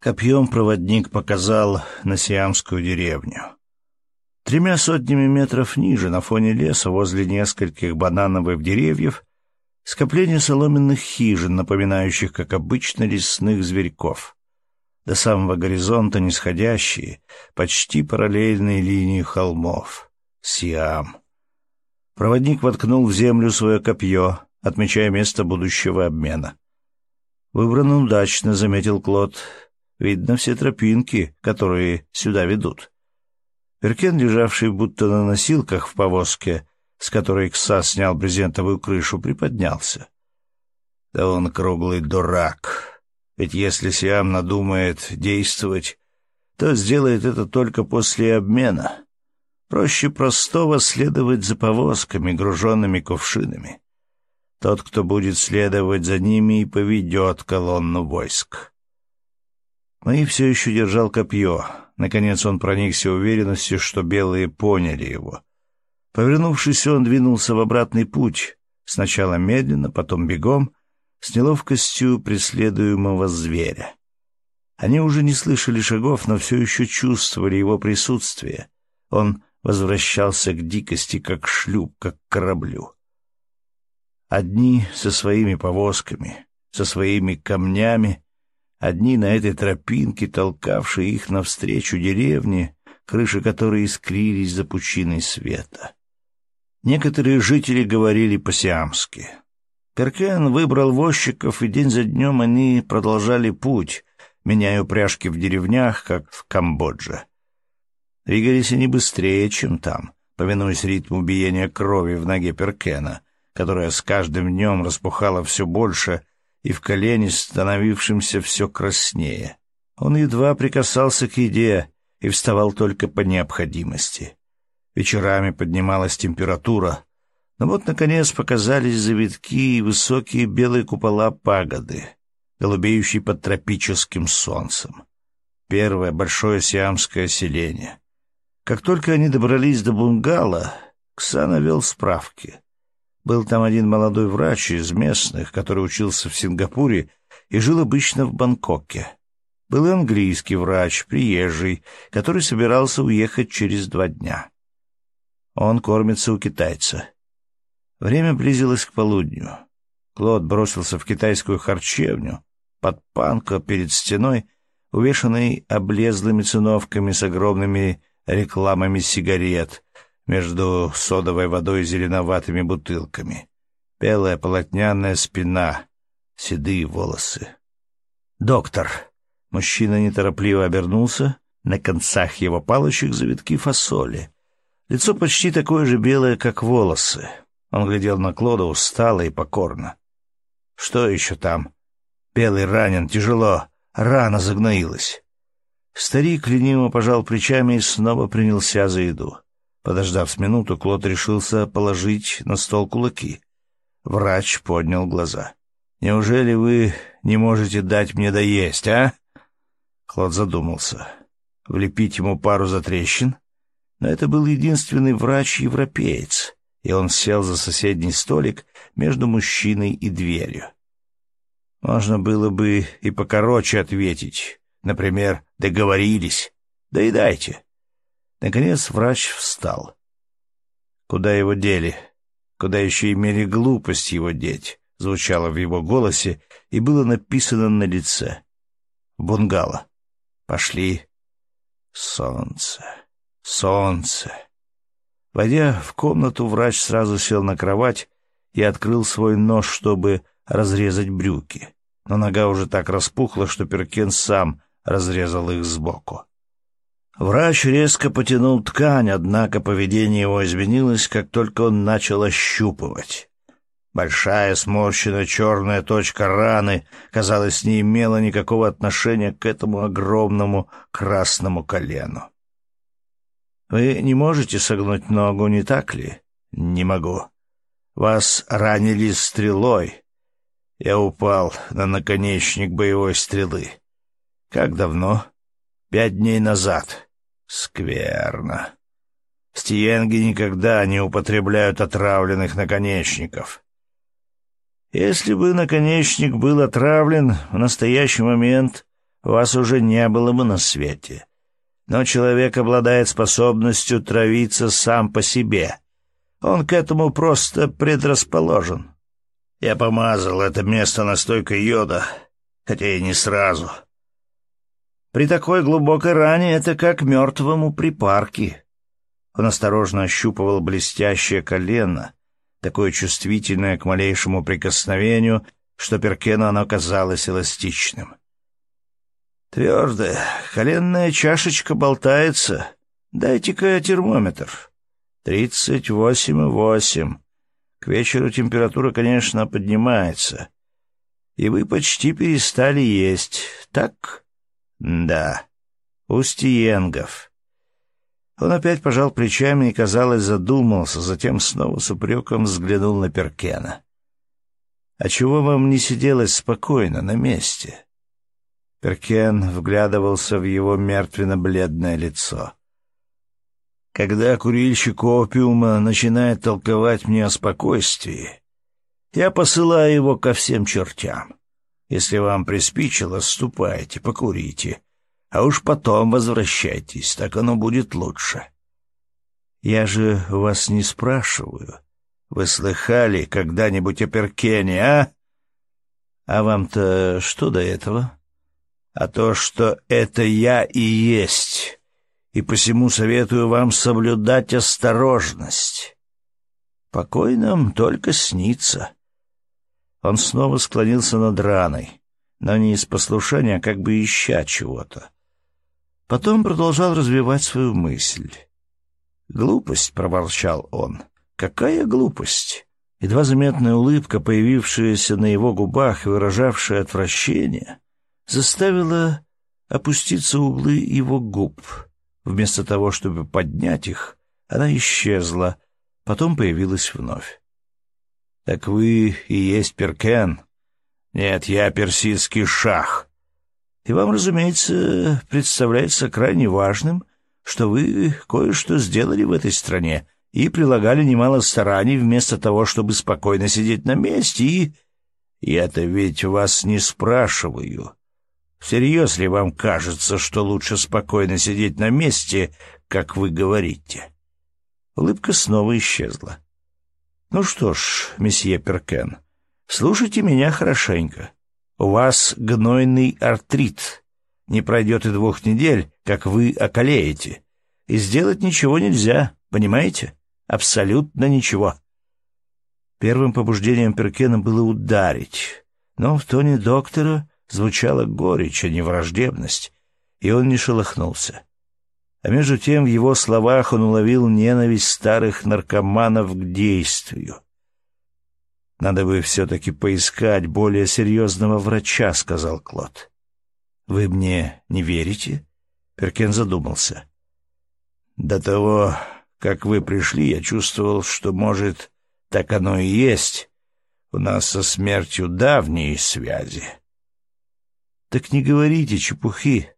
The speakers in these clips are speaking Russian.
Копьем проводник показал на сиамскую деревню. Тремя сотнями метров ниже, на фоне леса, возле нескольких банановых деревьев, скопление соломенных хижин, напоминающих, как обычно, лесных зверьков. До самого горизонта нисходящие, почти параллельные линии холмов. Сиам. Проводник воткнул в землю свое копье, отмечая место будущего обмена. «Выбрано удачно», — заметил Клод. «Видно все тропинки, которые сюда ведут». Перкен, лежавший будто на носилках в повозке, с которой Кса снял брезентовую крышу, приподнялся. «Да он круглый дурак. Ведь если Сиам надумает действовать, то сделает это только после обмена. Проще простого следовать за повозками, груженными кувшинами. Тот, кто будет следовать за ними, и поведет колонну войск. Мои все еще держал копье. Наконец он проникся уверенностью, что белые поняли его. Повернувшись, он двинулся в обратный путь, сначала медленно, потом бегом, с неловкостью преследуемого зверя. Они уже не слышали шагов, но все еще чувствовали его присутствие. Он возвращался к дикости, как шлюп, как кораблю. Одни со своими повозками, со своими камнями, одни на этой тропинке, толкавшие их навстречу деревне, крыши которой искрились за пучиной света. Некоторые жители говорили по-сиамски. Перкен выбрал возчиков, и день за днем они продолжали путь, меняя упряжки в деревнях, как в Камбодже. Двигались они быстрее, чем там, повинуясь ритму биения крови в ноге Перкена, которая с каждым днем распухала все больше и в колене становившемся все краснее. Он едва прикасался к еде и вставал только по необходимости. Вечерами поднималась температура, но вот, наконец, показались завитки и высокие белые купола пагоды, голубеющие под тропическим солнцем. Первое большое сиамское селение. Как только они добрались до бунгало, Ксана вел справки. Был там один молодой врач из местных, который учился в Сингапуре и жил обычно в Бангкоке. Был и английский врач, приезжий, который собирался уехать через два дня. Он кормится у китайца. Время близилось к полудню. Клод бросился в китайскую харчевню, под панко перед стеной, увешанной облезлыми циновками с огромными рекламами сигарет, между содовой водой и зеленоватыми бутылками. Белая полотняная спина, седые волосы. «Доктор!» Мужчина неторопливо обернулся. На концах его палочек завитки фасоли. Лицо почти такое же белое, как волосы. Он глядел на Клода устало и покорно. «Что еще там?» «Белый ранен, тяжело, рана загноилась». Старик лениво пожал плечами и снова принялся за еду. Подождав с минуту, Клод решился положить на стол кулаки. Врач поднял глаза. «Неужели вы не можете дать мне доесть, а?» Клод задумался. Влепить ему пару затрещин? Но это был единственный врач-европеец, и он сел за соседний столик между мужчиной и дверью. Можно было бы и покороче ответить. Например, «договорились». «Доедайте». Наконец врач встал. «Куда его дели? Куда еще имели глупость его деть?» звучало в его голосе и было написано на лице. «Бунгало. Пошли. Солнце. Солнце». Войдя в комнату, врач сразу сел на кровать и открыл свой нож, чтобы разрезать брюки. Но нога уже так распухла, что Перкен сам разрезал их сбоку. Врач резко потянул ткань, однако поведение его изменилось, как только он начал ощупывать. Большая сморщенная черная точка раны, казалось, не имела никакого отношения к этому огромному красному колену. «Вы не можете согнуть ногу, не так ли?» «Не могу. Вас ранили стрелой. Я упал на наконечник боевой стрелы. Как давно?» «Пять дней назад». Скверно. Стиенги никогда не употребляют отравленных наконечников. Если бы наконечник был отравлен в настоящий момент, вас уже не было бы на свете. Но человек обладает способностью травиться сам по себе. Он к этому просто предрасположен. Я помазал это место настойкой йода, хотя и не сразу. При такой глубокой ране это как мертвому припарке. Он осторожно ощупывал блестящее колено, такое чувствительное к малейшему прикосновению, что Перкену оно казалось эластичным. Твердая, коленная чашечка болтается. Дайте-ка термометр. Тридцать восемь и восемь. К вечеру температура, конечно, поднимается. И вы почти перестали есть, так? Да. Устиенгов. Он опять пожал плечами и, казалось, задумался, затем снова с упреком взглянул на Перкена. «А чего вам не сиделось спокойно на месте?» Перкен вглядывался в его мертвенно-бледное лицо. Когда курильщик опиума начинает толковать мне о спокойствии, я посылаю его ко всем чертям. Если вам приспичило, ступайте, покурите, а уж потом возвращайтесь, так оно будет лучше. Я же вас не спрашиваю. Вы слыхали когда-нибудь о Перкене, а? А вам-то что до этого? А то, что это я и есть, и посему советую вам соблюдать осторожность. Покой нам только снится. Он снова склонился над раной, но не из послушания, а как бы ища чего-то. Потом продолжал развивать свою мысль. «Глупость», — проворчал он. «Какая глупость?» Едва заметная улыбка, появившаяся на его губах и выражавшая отвращение, заставила опуститься углы его губ. Вместо того, чтобы поднять их, она исчезла, потом появилась вновь. «Так вы и есть Перкен?» «Нет, я персидский шах и вам, разумеется, представляется крайне важным, что вы кое-что сделали в этой стране и прилагали немало стараний вместо того, чтобы спокойно сидеть на месте и... Я-то ведь вас не спрашиваю. Всерьез ли вам кажется, что лучше спокойно сидеть на месте, как вы говорите?» Улыбка снова исчезла. «Ну что ж, месье Перкен, слушайте меня хорошенько. У вас гнойный артрит. Не пройдет и двух недель, как вы околеете. И сделать ничего нельзя, понимаете? Абсолютно ничего. Первым побуждением Перкена было ударить, но в тоне доктора звучала горечь, а не враждебность, и он не шелохнулся. А между тем в его словах он уловил ненависть старых наркоманов к действию. «Надо бы все-таки поискать более серьезного врача», — сказал Клод. «Вы мне не верите?» Перкен задумался. «До того, как вы пришли, я чувствовал, что, может, так оно и есть. У нас со смертью давние связи». «Так не говорите чепухи.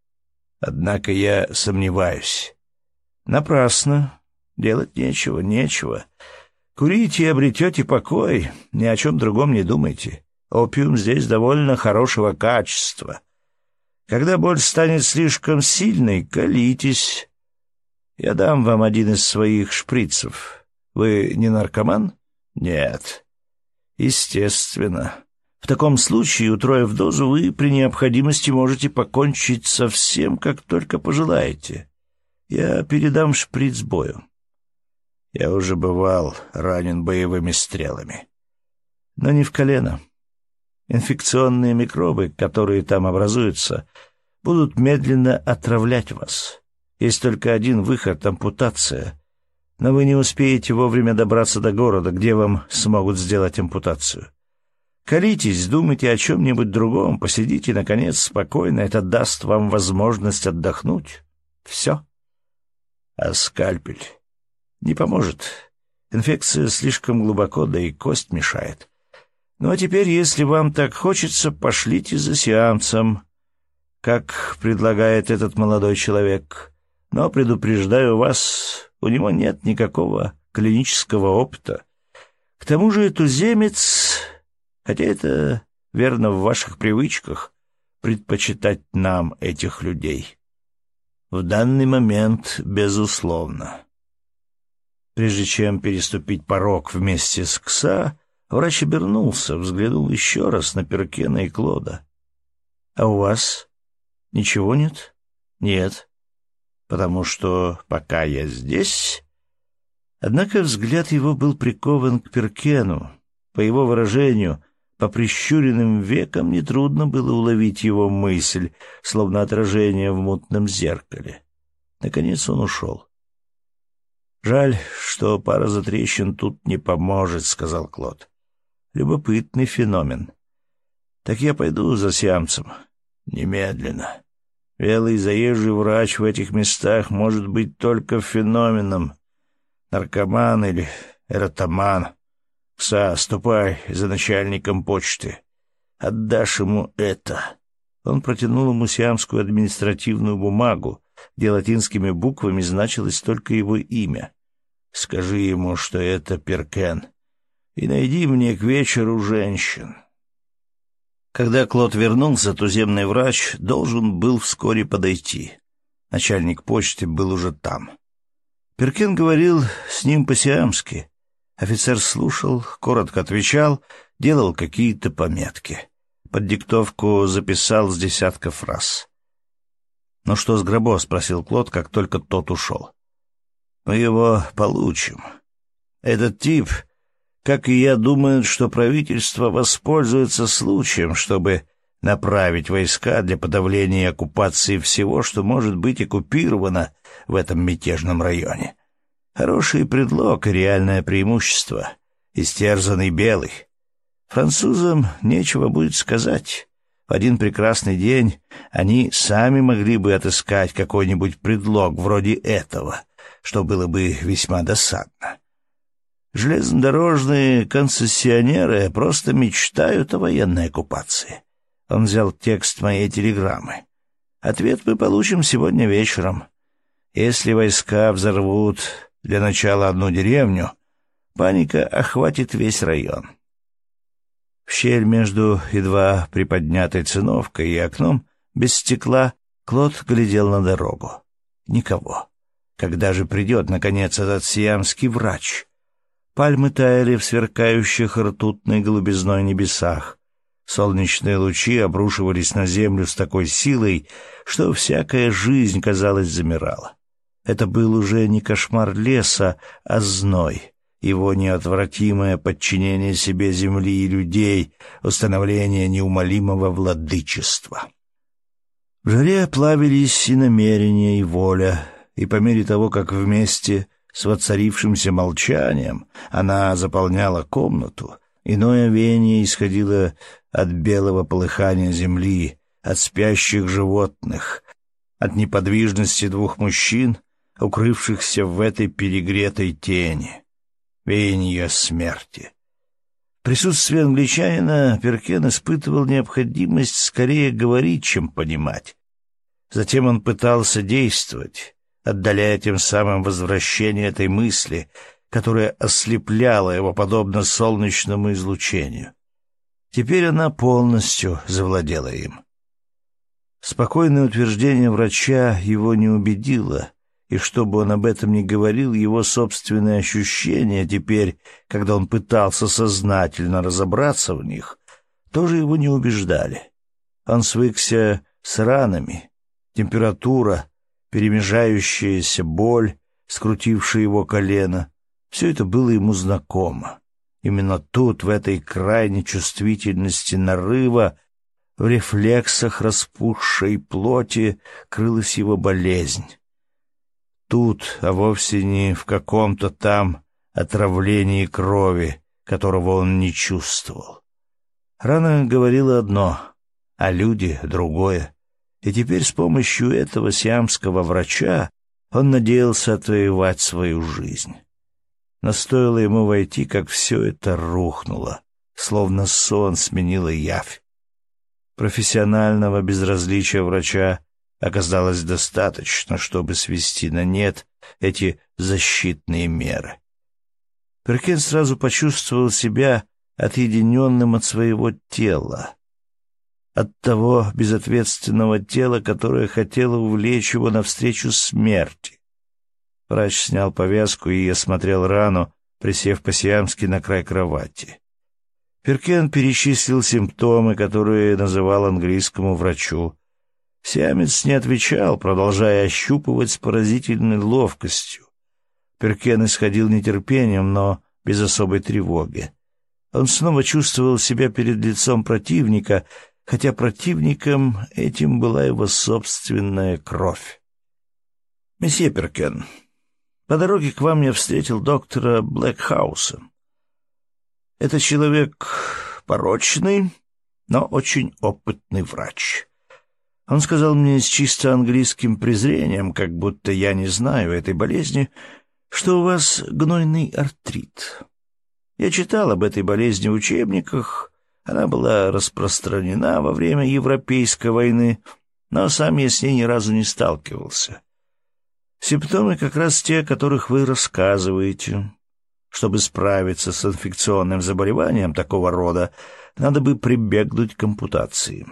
Однако я сомневаюсь». «Напрасно. Делать нечего, нечего. Курите и обретете покой, ни о чем другом не думайте. Опиум здесь довольно хорошего качества. Когда боль станет слишком сильной, колитесь. Я дам вам один из своих шприцев. Вы не наркоман? Нет. Естественно. В таком случае, утроив дозу, вы при необходимости можете покончить со всем, как только пожелаете. Я передам шприц бою. Я уже бывал ранен боевыми стрелами. Но не в колено. Инфекционные микробы, которые там образуются, будут медленно отравлять вас. Есть только один выход — ампутация. Но вы не успеете вовремя добраться до города, где вам смогут сделать ампутацию. Колитесь, думайте о чем-нибудь другом, посидите, наконец, спокойно. Это даст вам возможность отдохнуть. Все. А скальпель... Не поможет. Инфекция слишком глубоко, да и кость мешает. Ну а теперь, если вам так хочется, пошлите за сеансом, как предлагает этот молодой человек. Но предупреждаю вас, у него нет никакого клинического опыта. К тому же туземец, хотя это верно в ваших привычках, предпочитать нам этих людей? В данный момент, безусловно. Прежде чем переступить порог вместе с Кса, врач обернулся, взглянул еще раз на Перкена и Клода. «А у вас ничего нет?» «Нет, потому что пока я здесь...» Однако взгляд его был прикован к Перкену. По его выражению, по прищуренным векам нетрудно было уловить его мысль, словно отражение в мутном зеркале. Наконец он ушел. «Жаль, что пара затрещин тут не поможет», — сказал Клод. «Любопытный феномен. Так я пойду за сиамцем. Немедленно. Велый заезжий врач в этих местах может быть только феноменом. Наркоман или эротоман. Кса, ступай за начальником почты. Отдашь ему это». Он протянул ему сиамскую административную бумагу, где латинскими буквами значилось только его имя. Скажи ему, что это Перкен, и найди мне к вечеру женщин. Когда Клод вернулся, туземный врач должен был вскоре подойти. Начальник почты был уже там. Перкен говорил с ним по-сиамски. Офицер слушал, коротко отвечал, делал какие-то пометки. Под диктовку записал с десятка фраз. «Ну что с Грабо?» — спросил Клод, как только тот ушел. «Мы его получим. Этот тип, как и я, думает, что правительство воспользуется случаем, чтобы направить войска для подавления оккупации всего, что может быть оккупировано в этом мятежном районе. Хороший предлог и реальное преимущество. Истерзанный белый. Французам нечего будет сказать». В один прекрасный день они сами могли бы отыскать какой-нибудь предлог вроде этого, что было бы весьма досадно. Железнодорожные концессионеры просто мечтают о военной оккупации. Он взял текст моей телеграммы. Ответ мы получим сегодня вечером. Если войска взорвут для начала одну деревню, паника охватит весь район. В щель между едва приподнятой циновкой и окном без стекла Клод глядел на дорогу. Никого. Когда же придет, наконец, этот сиамский врач? Пальмы таяли в сверкающих ртутной голубизной небесах. Солнечные лучи обрушивались на землю с такой силой, что всякая жизнь, казалось, замирала. Это был уже не кошмар леса, а зной его неотвратимое подчинение себе земли и людей, установление неумолимого владычества. В жаре плавились и намерения, и воля, и по мере того, как вместе с воцарившимся молчанием она заполняла комнату, иное веяние исходило от белого полыхания земли, от спящих животных, от неподвижности двух мужчин, укрывшихся в этой перегретой тени веяние смерти. В присутствии англичанина Перкен испытывал необходимость скорее говорить, чем понимать. Затем он пытался действовать, отдаляя тем самым возвращение этой мысли, которая ослепляла его подобно солнечному излучению. Теперь она полностью завладела им. Спокойное утверждение врача его не убедило, и чтобы он об этом не говорил, его собственные ощущения теперь, когда он пытался сознательно разобраться в них, тоже его не убеждали. Он свыкся с ранами, температура, перемежающаяся боль, скрутившая его колено. Все это было ему знакомо. Именно тут, в этой крайней чувствительности нарыва, в рефлексах распухшей плоти, крылась его болезнь тут, а вовсе не в каком-то там отравлении крови, которого он не чувствовал. Рана говорила одно, а люди — другое. И теперь с помощью этого сиамского врача он надеялся отвоевать свою жизнь. Но стоило ему войти, как все это рухнуло, словно сон сменило явь. Профессионального безразличия врача оказалось достаточно, чтобы свести на нет эти защитные меры. Перкин сразу почувствовал себя отъединенным от своего тела, от того безответственного тела, которое хотело увлечь его навстречу смерти. Врач снял повязку и осмотрел рану, присев по-сиамски на край кровати. Перкен перечислил симптомы, которые называл английскому врачу, Сиамец не отвечал, продолжая ощупывать с поразительной ловкостью. Перкен исходил нетерпением, но без особой тревоги. Он снова чувствовал себя перед лицом противника, хотя противником этим была его собственная кровь. «Месье Перкен, по дороге к вам я встретил доктора Блэкхауса. Это человек порочный, но очень опытный врач. Он сказал мне с чисто английским презрением, как будто я не знаю этой болезни, что у вас гнойный артрит. Я читал об этой болезни в учебниках, она была распространена во время Европейской войны, но сам я с ней ни разу не сталкивался. Симптомы как раз те, о которых вы рассказываете. Чтобы справиться с инфекционным заболеванием такого рода, надо бы прибегнуть к ампутации.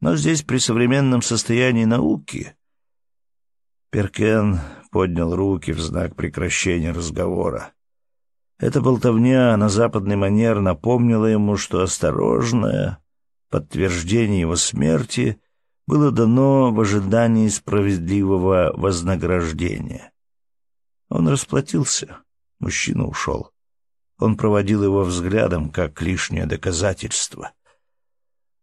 Но здесь при современном состоянии науки... Перкен поднял руки в знак прекращения разговора. Эта болтовня на западный манер напомнила ему, что осторожное подтверждение его смерти было дано в ожидании справедливого вознаграждения. Он расплатился, мужчина ушел. Он проводил его взглядом, как лишнее доказательство.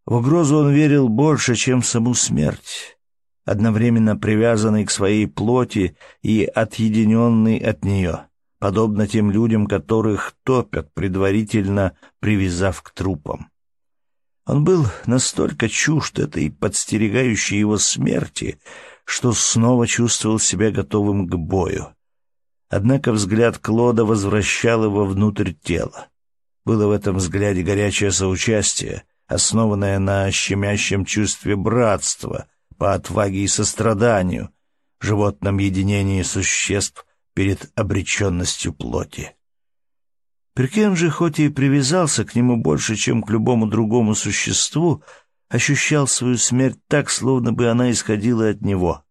В угрозу он верил больше, чем в саму смерть, одновременно привязанный к своей плоти и отъединенный от нее подобно тем людям, которых топят, предварительно привязав к трупам. Он был настолько чужд этой подстерегающей его смерти, что снова чувствовал себя готовым к бою. Однако взгляд Клода возвращал его внутрь тела. Было в этом взгляде горячее соучастие, основанное на щемящем чувстве братства, по отваге и состраданию, животном единении существ, перед обреченностью плоти. Перкен же, хоть и привязался к нему больше, чем к любому другому существу, ощущал свою смерть так, словно бы она исходила от него.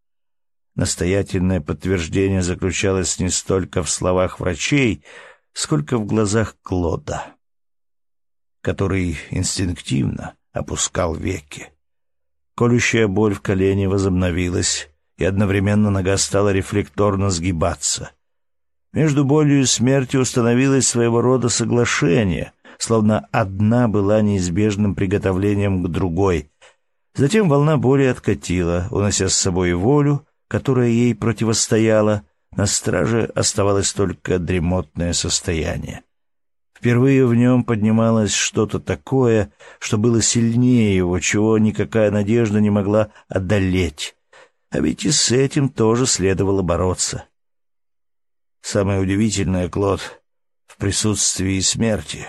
Настоятельное подтверждение заключалось не столько в словах врачей, сколько в глазах Клода, который инстинктивно опускал веки. Колющая боль в колене возобновилась, и одновременно нога стала рефлекторно сгибаться. Между болью и смертью установилось своего рода соглашение, словно одна была неизбежным приготовлением к другой. Затем волна боли откатила, унося с собой волю, которая ей противостояла. На страже оставалось только дремотное состояние. Впервые в нем поднималось что-то такое, что было сильнее его, чего никакая надежда не могла одолеть. А ведь и с этим тоже следовало бороться. Самое удивительное, Клод, в присутствии смерти,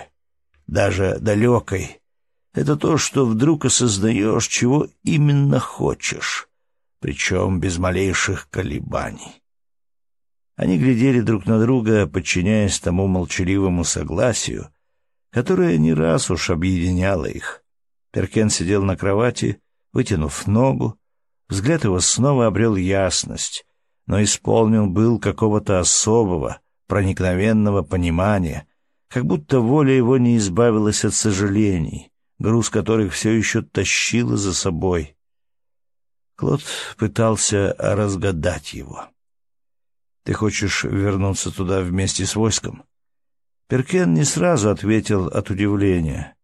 даже далекой, это то, что вдруг осознаешь, чего именно хочешь, причем без малейших колебаний. Они глядели друг на друга, подчиняясь тому молчаливому согласию, которое не раз уж объединяло их. Перкен сидел на кровати, вытянув ногу, взгляд его снова обрел ясность, но исполнен был какого-то особого, проникновенного понимания, как будто воля его не избавилась от сожалений, груз которых все еще тащила за собой. Клод пытался разгадать его. «Ты хочешь вернуться туда вместе с войском?» Перкен не сразу ответил от удивления.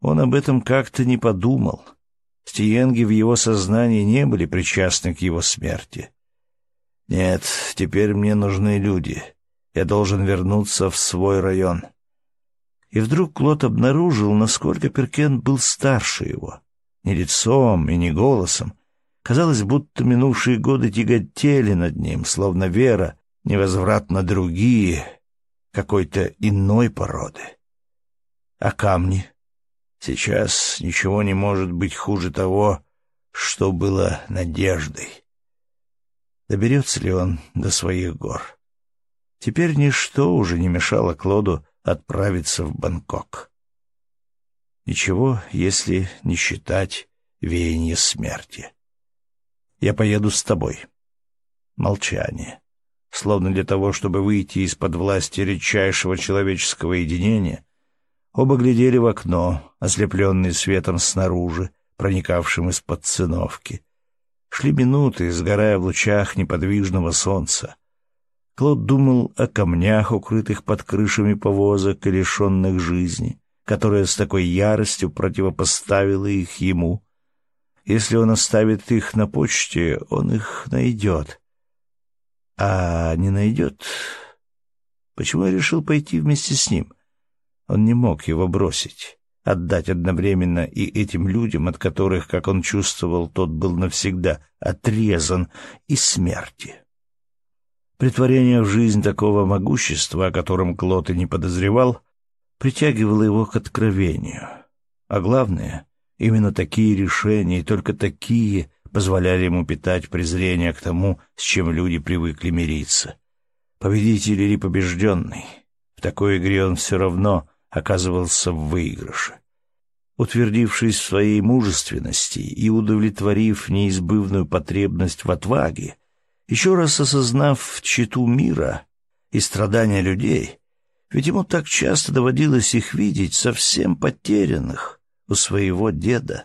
Он об этом как-то не подумал. Стиенги в его сознании не были причастны к его смерти. Нет, теперь мне нужны люди. Я должен вернуться в свой район. И вдруг Клод обнаружил, насколько Перкен был старше его. Ни лицом и ни голосом. Казалось, будто минувшие годы тяготели над ним, словно вера, невозвратно другие, какой-то иной породы. А камни? Сейчас ничего не может быть хуже того, что было надеждой. Доберется ли он до своих гор? Теперь ничто уже не мешало Клоду отправиться в Бангкок. Ничего, если не считать веяние смерти. «Я поеду с тобой». Молчание. Словно для того, чтобы выйти из-под власти редчайшего человеческого единения, оба глядели в окно, ослепленные светом снаружи, проникавшим из-под циновки. Шли минуты, сгорая в лучах неподвижного солнца. Клод думал о камнях, укрытых под крышами повозок и лишенных жизни, которая с такой яростью противопоставила их ему. Если он оставит их на почте, он их найдет. А не найдет... Почему я решил пойти вместе с ним? Он не мог его бросить, отдать одновременно и этим людям, от которых, как он чувствовал, тот был навсегда отрезан, и смерти. Притворение в жизнь такого могущества, о котором Клод и не подозревал, притягивало его к откровению. А главное, именно такие решения и только такие позволяли ему питать презрение к тому, с чем люди привыкли мириться. Победитель или побежденный, в такой игре он все равно оказывался в выигрыше. Утвердившись в своей мужественности и удовлетворив неизбывную потребность в отваге, еще раз осознав читу мира и страдания людей, ведь ему так часто доводилось их видеть совсем потерянных у своего деда.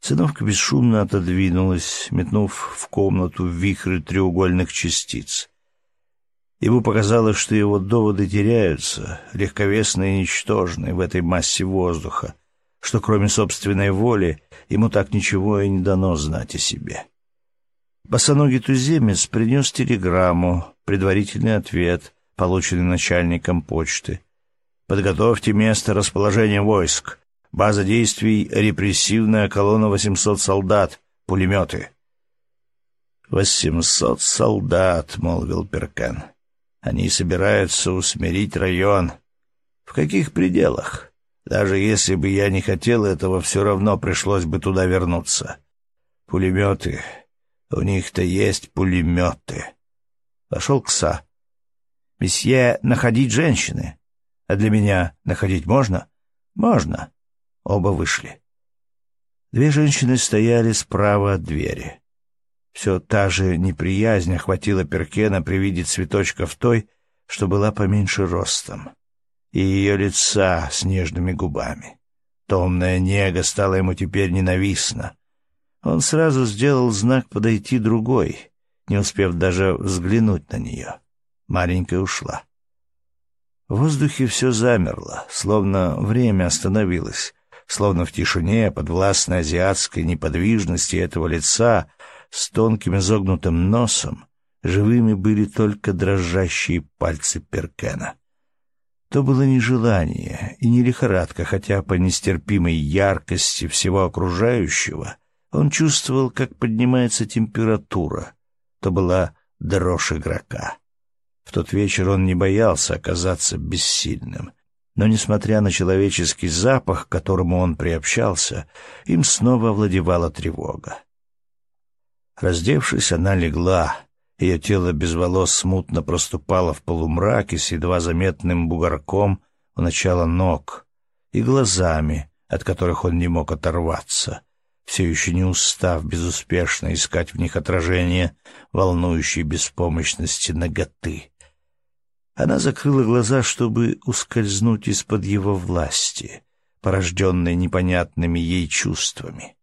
Сыновка бесшумно отодвинулась, метнув в комнату вихрь треугольных частиц. Ему показалось, что его доводы теряются, легковесные и ничтожные в этой массе воздуха, что кроме собственной воли ему так ничего и не дано знать о себе. Босоногий туземец принес телеграмму, предварительный ответ, полученный начальником почты. «Подготовьте место расположения войск. База действий — репрессивная колонна 800 солдат, пулеметы». «Восемьсот солдат», — молвил Перкен. «Они собираются усмирить район. В каких пределах? Даже если бы я не хотел этого, все равно пришлось бы туда вернуться. Пулеметы, у них-то есть пулеметы. Пошел Кса. Месье, находить женщины. А для меня находить можно? Можно. Оба вышли. Две женщины стояли справа от двери. Все та же неприязнь охватила Перкена при виде цветочков той, что была поменьше ростом, и ее лица с нежными губами. Томная нега стала ему теперь ненавистна. Он сразу сделал знак подойти другой, не успев даже взглянуть на нее. Маленькая ушла. В воздухе все замерло, словно время остановилось, словно в тишине, подвластной азиатской неподвижности этого лица с тонким изогнутым носом, живыми были только дрожащие пальцы Перкена. То было не желание и не лихорадка, хотя по нестерпимой яркости всего окружающего он чувствовал, как поднимается температура. То была дрожь игрока. В тот вечер он не боялся оказаться бессильным. Но, несмотря на человеческий запах, к которому он приобщался, им снова овладевала тревога. Раздевшись, она легла. Ее тело без волос смутно проступало в полумраке с едва заметным бугорком у начала ног и глазами, от которых он не мог оторваться — все еще не устав безуспешно искать в них отражение волнующей беспомощности наготы. Она закрыла глаза, чтобы ускользнуть из-под его власти, порожденной непонятными ей чувствами.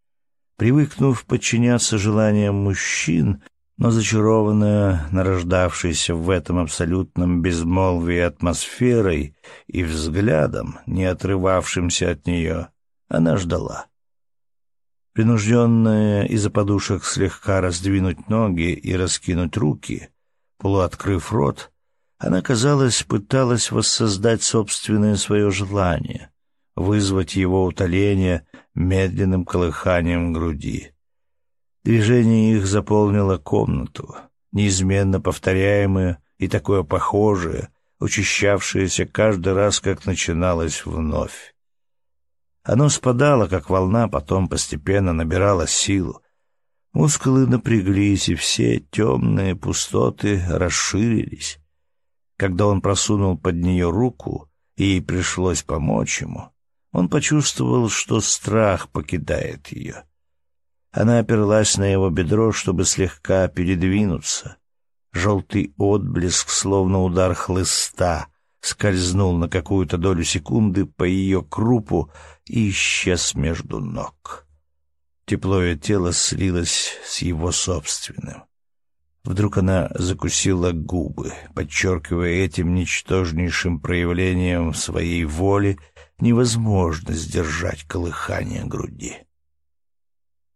Привыкнув подчиняться желаниям мужчин, но зачарованная нарождавшейся в этом абсолютном безмолвии атмосферой и взглядом, не отрывавшимся от нее, она ждала. Принужденная из-за подушек слегка раздвинуть ноги и раскинуть руки, полуоткрыв рот, она, казалось, пыталась воссоздать собственное свое желание, вызвать его утоление медленным колыханием груди. Движение их заполнило комнату, неизменно повторяемое и такое похожее, учащавшееся каждый раз, как начиналось вновь. Оно спадало, как волна, потом постепенно набирало силу. Мускулы напряглись, и все темные пустоты расширились. Когда он просунул под нее руку, и ей пришлось помочь ему, Он почувствовал, что страх покидает ее. Она оперлась на его бедро, чтобы слегка передвинуться. Желтый отблеск, словно удар хлыста, скользнул на какую-то долю секунды по ее крупу и исчез между ног. Тепло ее тела слилось с его собственным. Вдруг она закусила губы, подчеркивая этим ничтожнейшим проявлением своей воли невозможность сдержать колыхание груди.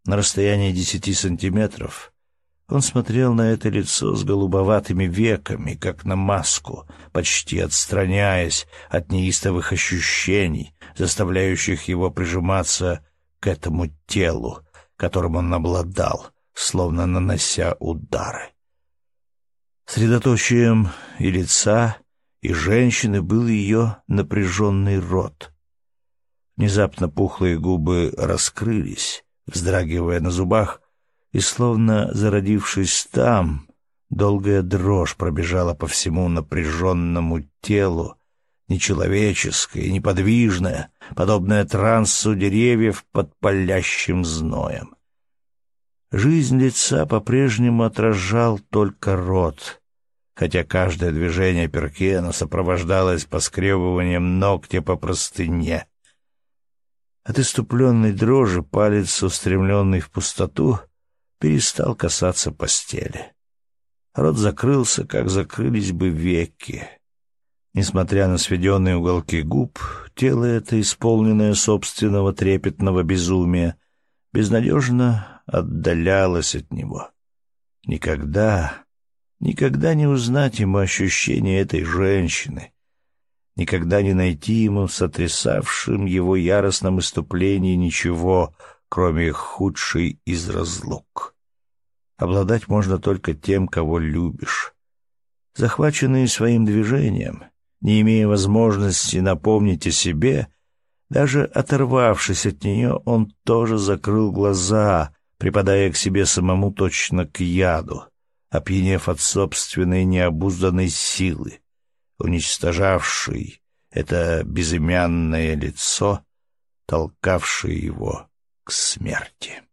На расстоянии десяти сантиметров он смотрел на это лицо с голубоватыми веками, как на маску, почти отстраняясь от неистовых ощущений, заставляющих его прижиматься к этому телу, которым он обладал, словно нанося удары. Средоточием и лица, и женщины был ее напряженный рот. Внезапно пухлые губы раскрылись, вздрагивая на зубах, и, словно зародившись там, долгая дрожь пробежала по всему напряженному телу, нечеловеческая и неподвижная, подобная трансу деревьев под палящим зноем. Жизнь лица по-прежнему отражал только рот, хотя каждое движение Перкена сопровождалось поскребыванием ногтя по простыне. От иступленной дрожи палец, устремленный в пустоту, перестал касаться постели. Рот закрылся, как закрылись бы веки. Несмотря на сведенные уголки губ, тело это, исполненное собственного трепетного безумия, безнадежно отдалялось от него. Никогда, никогда не узнать ему ощущения этой женщины, никогда не найти ему в сотрясавшем его яростном иступлении ничего, кроме худшей из разлук. Обладать можно только тем, кого любишь. Захваченный своим движением, не имея возможности напомнить о себе, даже оторвавшись от нее, он тоже закрыл глаза, припадая к себе самому точно к яду, опьянев от собственной необузданной силы, уничтожавшей это безымянное лицо, толкавшее его к смерти.